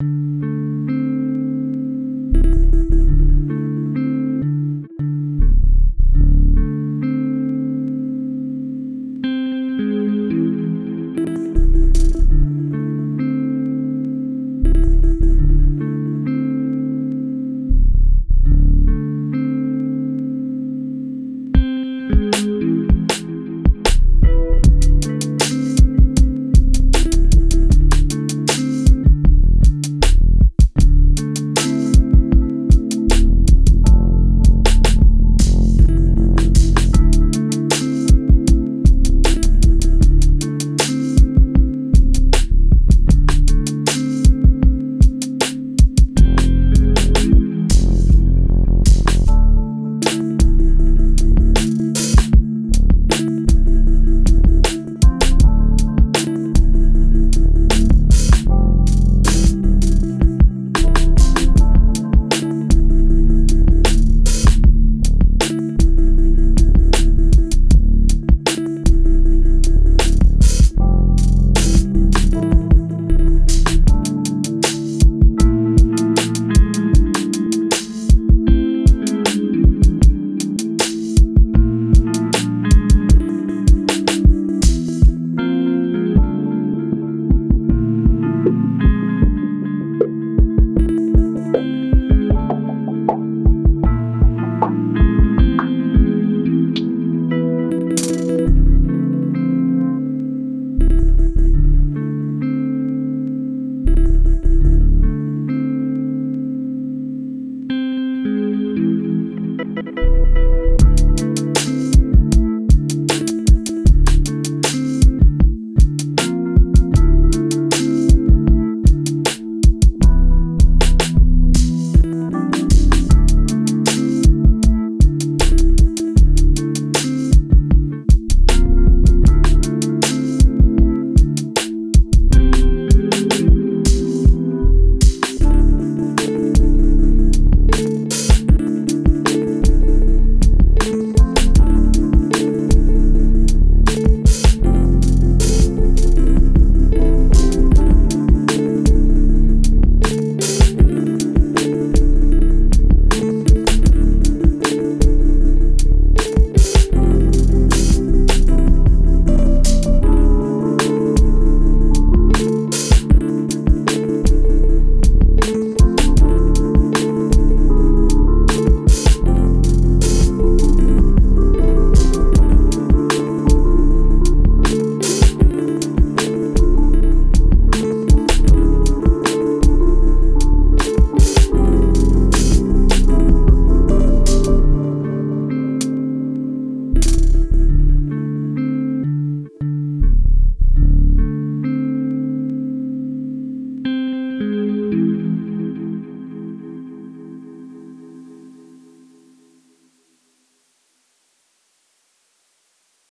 you.